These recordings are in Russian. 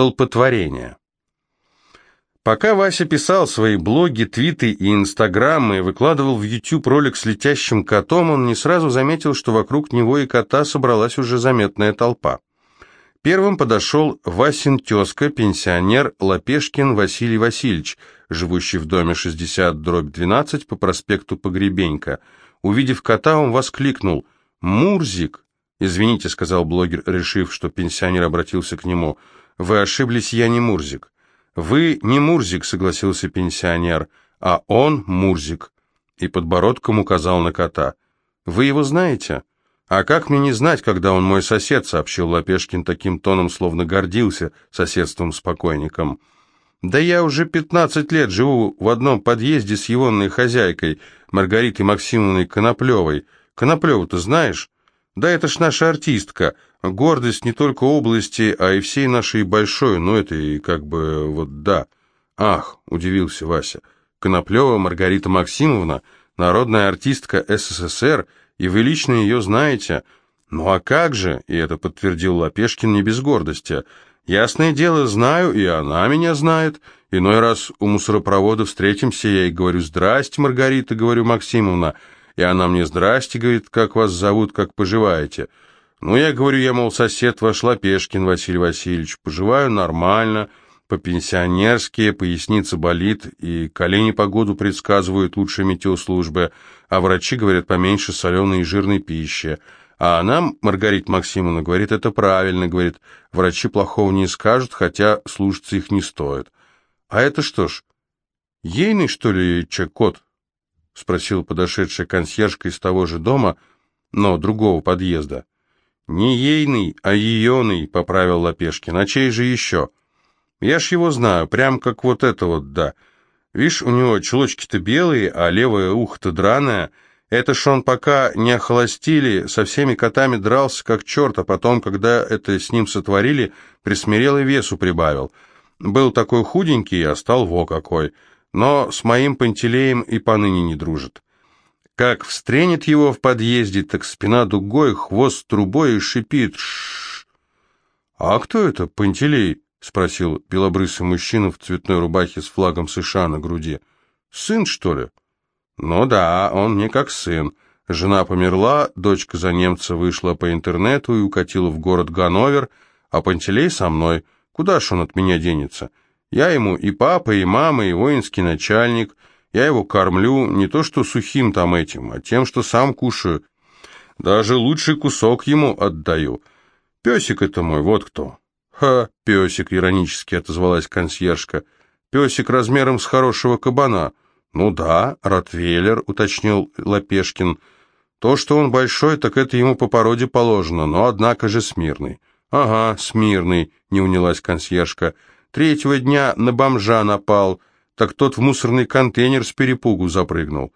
Столпотворение. Пока Вася писал свои блоги, твиты и инстаграмы и выкладывал в YouTube ролик с летящим котом, он не сразу заметил, что вокруг него и кота собралась уже заметная толпа. Первым подошел Васин тезка, пенсионер Лапешкин Василий Васильевич, живущий в доме 60-12 по проспекту Погребенька. Увидев кота, он воскликнул «Мурзик!» «Извините», — сказал блогер, решив, что пенсионер обратился к нему. «Вы ошиблись, я не Мурзик». «Вы не Мурзик», — согласился пенсионер, — «а он Мурзик». И подбородком указал на кота. «Вы его знаете?» «А как мне не знать, когда он мой сосед?» — сообщил Лапешкин таким тоном, словно гордился соседством с покойником. «Да я уже пятнадцать лет живу в одном подъезде с егонной хозяйкой, Маргаритой Максимовной Коноплевой. Коноплеву-то знаешь?» Да это ж наша артистка, гордость не только области, а и всей нашей большой, ну это и как бы вот да. Ах, удивился Вася, Коноплева Маргарита Максимовна, народная артистка СССР, и вы лично ее знаете. Ну а как же, и это подтвердил Лапешкин не без гордости, Ясное дело, знаю, и она меня знает. Иной раз у мусоропровода встретимся, я ей говорю, «Здрасте, Маргарита», говорю, Максимовна, — и она мне «Здрасте», говорит, как вас зовут, как поживаете. Ну, я говорю, я, мол, сосед ваш Лапешкин Василий Васильевич, поживаю нормально, по-пенсионерски, поясница болит, и колени погоду предсказывают лучшие метеослужбы, а врачи говорят поменьше соленой и жирной пищи. А она, Маргарита Максимовна, говорит, это правильно, говорит, врачи плохого не скажут, хотя слушаться их не стоит. А это что ж, ейный, что ли, чекот? — спросил подошедшая консьержка из того же дома, но другого подъезда. «Не ейный, а ееный», — поправил Лапешкин. «А чей же еще?» «Я ж его знаю, прям как вот это вот, да. Видишь, у него чулочки-то белые, а левое ухо-то драное. Это ж он пока не охолостили, со всеми котами дрался как черт, а потом, когда это с ним сотворили, присмирел и весу прибавил. Был такой худенький, а стал во какой» но с моим Пантелеем и поныне не дружит. Как встренет его в подъезде, так спина дугой, хвост трубой и шипит. Ш «А кто это, Пантелей?» — спросил белобрысый мужчина в цветной рубахе с флагом США на груди. «Сын, что ли?» «Ну да, он мне как сын. Жена померла, дочка за немца вышла по интернету и укатила в город Ганновер, а Пантелей со мной. Куда ж он от меня денется?» Я ему и папа, и мама, и воинский начальник. Я его кормлю не то что сухим там этим, а тем, что сам кушаю. Даже лучший кусок ему отдаю. Песик это мой, вот кто. Ха, песик, иронически отозвалась консьержка. Песик размером с хорошего кабана. Ну да, ротвейлер, уточнил Лапешкин. То, что он большой, так это ему по породе положено, но однако же смирный. Ага, смирный, не унялась консьержка. Третьего дня на бомжа напал, так тот в мусорный контейнер с перепугу запрыгнул.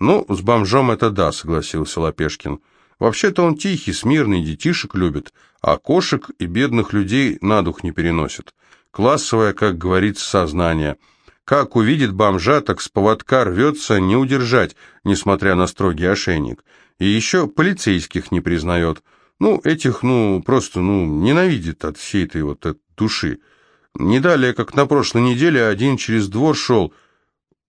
Ну, с бомжом это да, согласился Лапешкин. Вообще-то он тихий, смирный, детишек любит, а кошек и бедных людей на дух не переносит. Классовое, как говорится, сознание. Как увидит бомжа, так с поводка рвется не удержать, несмотря на строгий ошейник. И еще полицейских не признает. Ну, этих, ну, просто, ну, ненавидит от всей этой вот от души. Не далее, как на прошлой неделе, один через двор шел,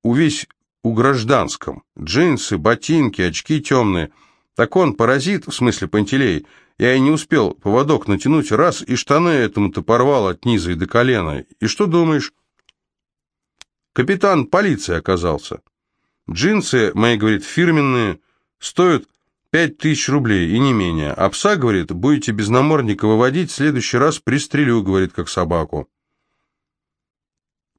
увесь у гражданском. Джинсы, ботинки, очки темные. Так он паразит, в смысле Пантелей. Я и не успел поводок натянуть, раз, и штаны этому-то порвал от низа и до колена. И что думаешь? Капитан полиции оказался. Джинсы мои, говорит, фирменные, стоят пять тысяч рублей и не менее. А пса, говорит, будете без намордника выводить, в следующий раз пристрелю, говорит, как собаку.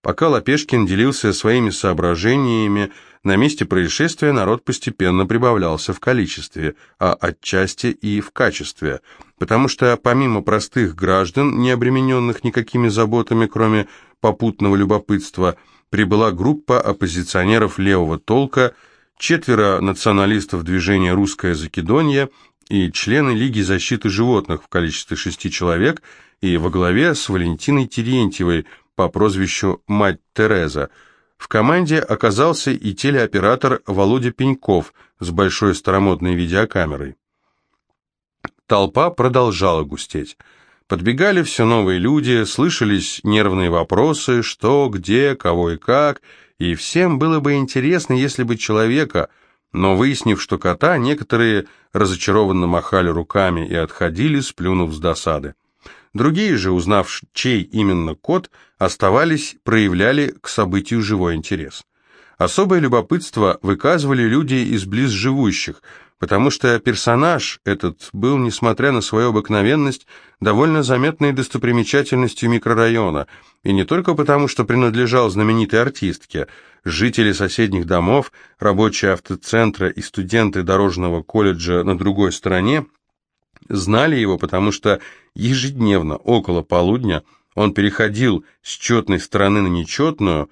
Пока Лапешкин делился своими соображениями, на месте происшествия народ постепенно прибавлялся в количестве, а отчасти и в качестве, потому что помимо простых граждан, не обремененных никакими заботами, кроме попутного любопытства, прибыла группа оппозиционеров левого толка, четверо националистов движения «Русская Закидонья» и члены Лиги защиты животных в количестве шести человек и во главе с Валентиной Терентьевой – по прозвищу «Мать Тереза». В команде оказался и телеоператор Володя Пеньков с большой старомодной видеокамерой. Толпа продолжала густеть. Подбегали все новые люди, слышались нервные вопросы, что, где, кого и как, и всем было бы интересно, если бы человека, но выяснив, что кота, некоторые разочарованно махали руками и отходили, сплюнув с досады. Другие же, узнав, чей именно кот, оставались, проявляли к событию живой интерес. Особое любопытство выказывали люди из близживущих, потому что персонаж этот был, несмотря на свою обыкновенность, довольно заметной достопримечательностью микрорайона, и не только потому, что принадлежал знаменитой артистке. Жители соседних домов, рабочие автоцентра и студенты дорожного колледжа на другой стороне знали его, потому что ежедневно около полудня он переходил с четной стороны на нечетную,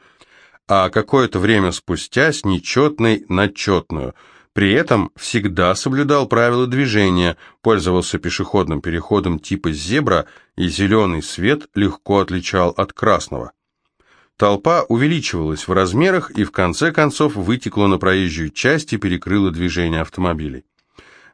а какое-то время спустя с нечетной на четную. При этом всегда соблюдал правила движения, пользовался пешеходным переходом типа зебра, и зеленый свет легко отличал от красного. Толпа увеличивалась в размерах и в конце концов вытекла на проезжую часть и перекрыла движение автомобилей.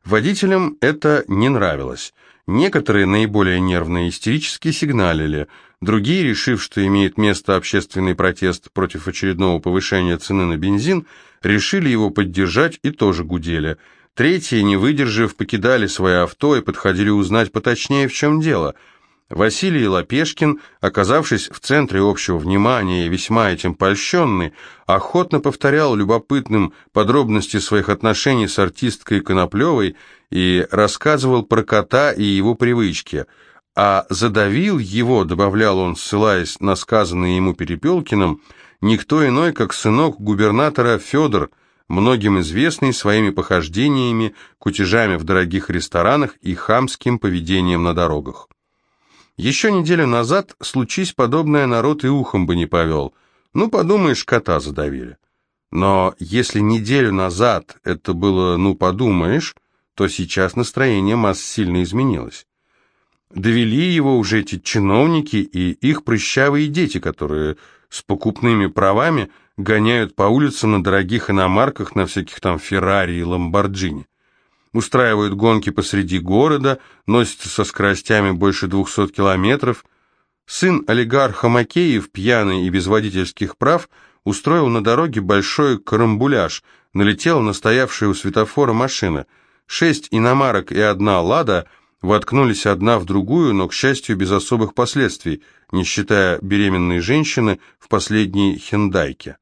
Водителям это не нравилось. Некоторые, наиболее нервные, истерически сигналили, другие, решив, что имеет место общественный протест против очередного повышения цены на бензин, решили его поддержать и тоже гудели. Третьи, не выдержав, покидали свои авто и подходили узнать поточнее, в чем дело – Василий Лапешкин, оказавшись в центре общего внимания и весьма этим польщенный, охотно повторял любопытным подробности своих отношений с артисткой Коноплевой и рассказывал про кота и его привычки, а задавил его, добавлял он, ссылаясь на сказанное ему Перепелкиным, никто иной, как сынок губернатора Федор, многим известный своими похождениями, кутежами в дорогих ресторанах и хамским поведением на дорогах. Еще неделю назад, случись подобное, народ и ухом бы не повел. Ну, подумаешь, кота задавили. Но если неделю назад это было «ну, подумаешь», то сейчас настроение масс сильно изменилось. Довели его уже эти чиновники и их прыщавые дети, которые с покупными правами гоняют по улицам на дорогих иномарках, на всяких там Феррари и Ламборджини устраивают гонки посреди города, носятся со скоростями больше 200 километров. Сын олигарха Макеев, пьяный и без водительских прав, устроил на дороге большой карамбуляж, налетел на стоявшую у светофора машина. Шесть иномарок и одна «Лада» воткнулись одна в другую, но, к счастью, без особых последствий, не считая беременной женщины в последней «Хендайке».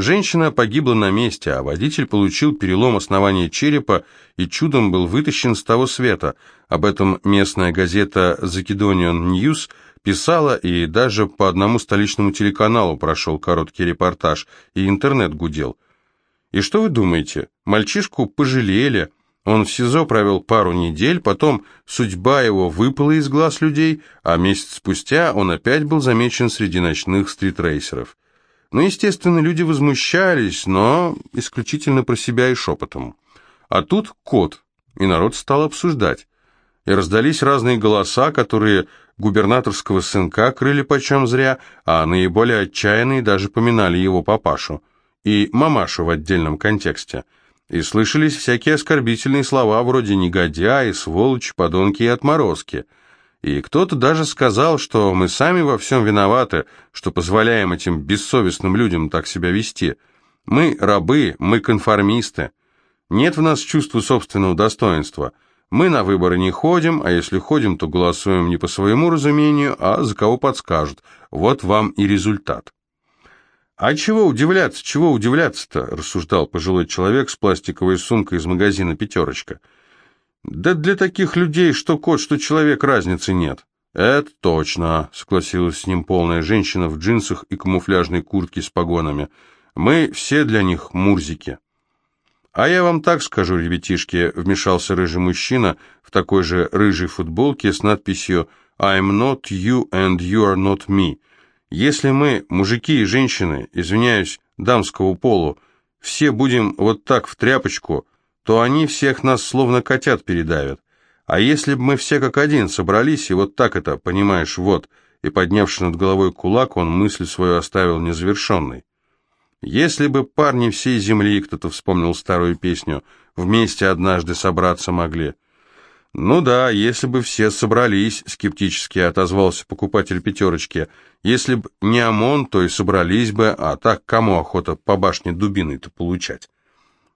Женщина погибла на месте, а водитель получил перелом основания черепа и чудом был вытащен с того света. Об этом местная газета «Закидонион Ньюс» писала, и даже по одному столичному телеканалу прошел короткий репортаж, и интернет гудел. И что вы думаете? Мальчишку пожалели. Он в СИЗО провел пару недель, потом судьба его выпала из глаз людей, а месяц спустя он опять был замечен среди ночных стритрейсеров. Ну, естественно, люди возмущались, но исключительно про себя и шепотом. А тут кот, и народ стал обсуждать. И раздались разные голоса, которые губернаторского сынка крыли почем зря, а наиболее отчаянные даже поминали его папашу. И мамашу в отдельном контексте. И слышались всякие оскорбительные слова вроде «негодяи», «сволочь», «подонки» и «отморозки». И кто-то даже сказал, что мы сами во всем виноваты, что позволяем этим бессовестным людям так себя вести. Мы рабы, мы конформисты. Нет в нас чувства собственного достоинства. Мы на выборы не ходим, а если ходим, то голосуем не по своему разумению, а за кого подскажут. Вот вам и результат. «А чего удивляться, чего удивляться-то?» – рассуждал пожилой человек с пластиковой сумкой из магазина «Пятерочка». Да для таких людей, что кот, что человек, разницы нет. Это точно, согласилась с ним полная женщина в джинсах и камуфляжной куртке с погонами. Мы все для них мурзики. А я вам так скажу, ребятишки, вмешался рыжий мужчина в такой же рыжей футболке с надписью I'm not you and you are not me. Если мы, мужики и женщины, извиняюсь, дамского полу, все будем вот так в тряпочку, то они всех нас словно котят передавят. А если бы мы все как один собрались и вот так это, понимаешь, вот, и поднявший над головой кулак, он мысль свою оставил незавершенной. Если бы парни всей земли, кто-то вспомнил старую песню, вместе однажды собраться могли. «Ну да, если бы все собрались», — скептически отозвался покупатель пятерочки. «Если б не ОМОН, то и собрались бы, а так кому охота по башне дубиной-то получать?»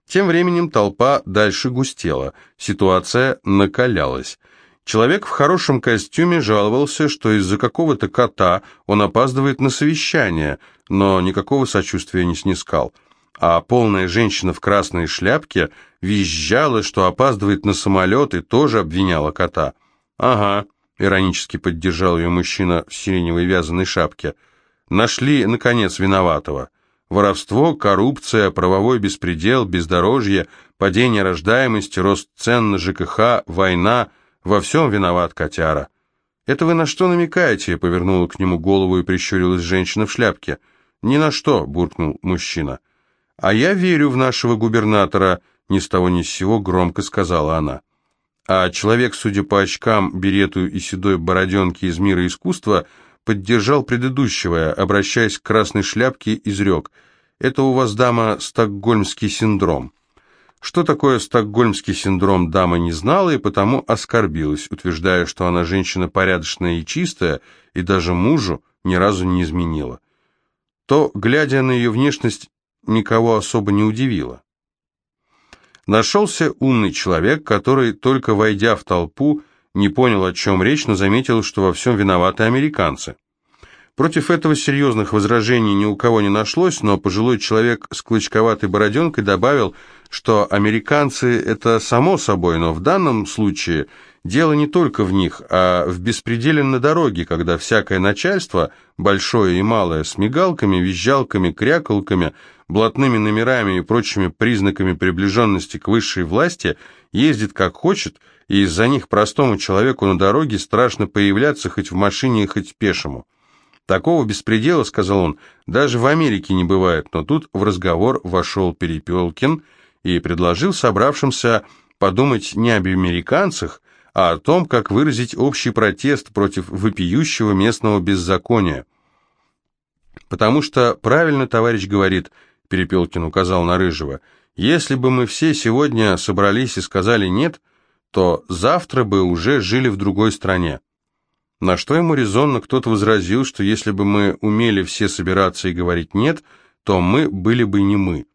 Тем временем толпа дальше густела, ситуация накалялась. Человек в хорошем костюме жаловался, что из-за какого-то кота он опаздывает на совещание, но никакого сочувствия не снискал. А полная женщина в красной шляпке визжала, что опаздывает на самолет и тоже обвиняла кота. «Ага», — иронически поддержал ее мужчина в сиреневой вязаной шапке. «Нашли, наконец, виноватого. Воровство, коррупция, правовой беспредел, бездорожье, падение рождаемости, рост цен на ЖКХ, война — во всем виноват котяра. «Это вы на что намекаете?» — повернула к нему голову и прищурилась женщина в шляпке. «Ни на что», — буркнул мужчина. «А я верю в нашего губернатора», — ни с того ни с сего громко сказала она. А человек, судя по очкам, берету и седой бороденке из мира искусства, поддержал предыдущего, обращаясь к красной шляпке, изрек. «Это у вас, дама, стокгольмский синдром». Что такое стокгольмский синдром, дама не знала и потому оскорбилась, утверждая, что она женщина порядочная и чистая, и даже мужу ни разу не изменила. То, глядя на ее внешность, никого особо не удивило. Нашелся умный человек, который, только войдя в толпу, не понял, о чем речь, но заметил, что во всем виноваты американцы. Против этого серьезных возражений ни у кого не нашлось, но пожилой человек с клычковатой бороденкой добавил, что американцы – это само собой, но в данном случае дело не только в них, а в беспределе на дороге, когда всякое начальство, большое и малое, с мигалками, визжалками, крякалками, блатными номерами и прочими признаками приближенности к высшей власти, ездит как хочет, и из-за них простому человеку на дороге страшно появляться хоть в машине, хоть пешему. Такого беспредела, сказал он, даже в Америке не бывает, но тут в разговор вошел Перепелкин и предложил собравшимся подумать не об американцах, а о том, как выразить общий протест против вопиющего местного беззакония. «Потому что правильно товарищ говорит», — Перепелкин указал на Рыжего, «если бы мы все сегодня собрались и сказали «нет», то завтра бы уже жили в другой стране. На что ему резонно кто-то возразил, что если бы мы умели все собираться и говорить «нет», то мы были бы не мы.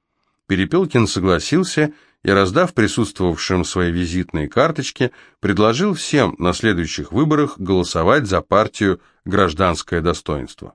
Перепелкин согласился и, раздав присутствовавшим свои визитные карточки, предложил всем на следующих выборах голосовать за партию «Гражданское достоинство».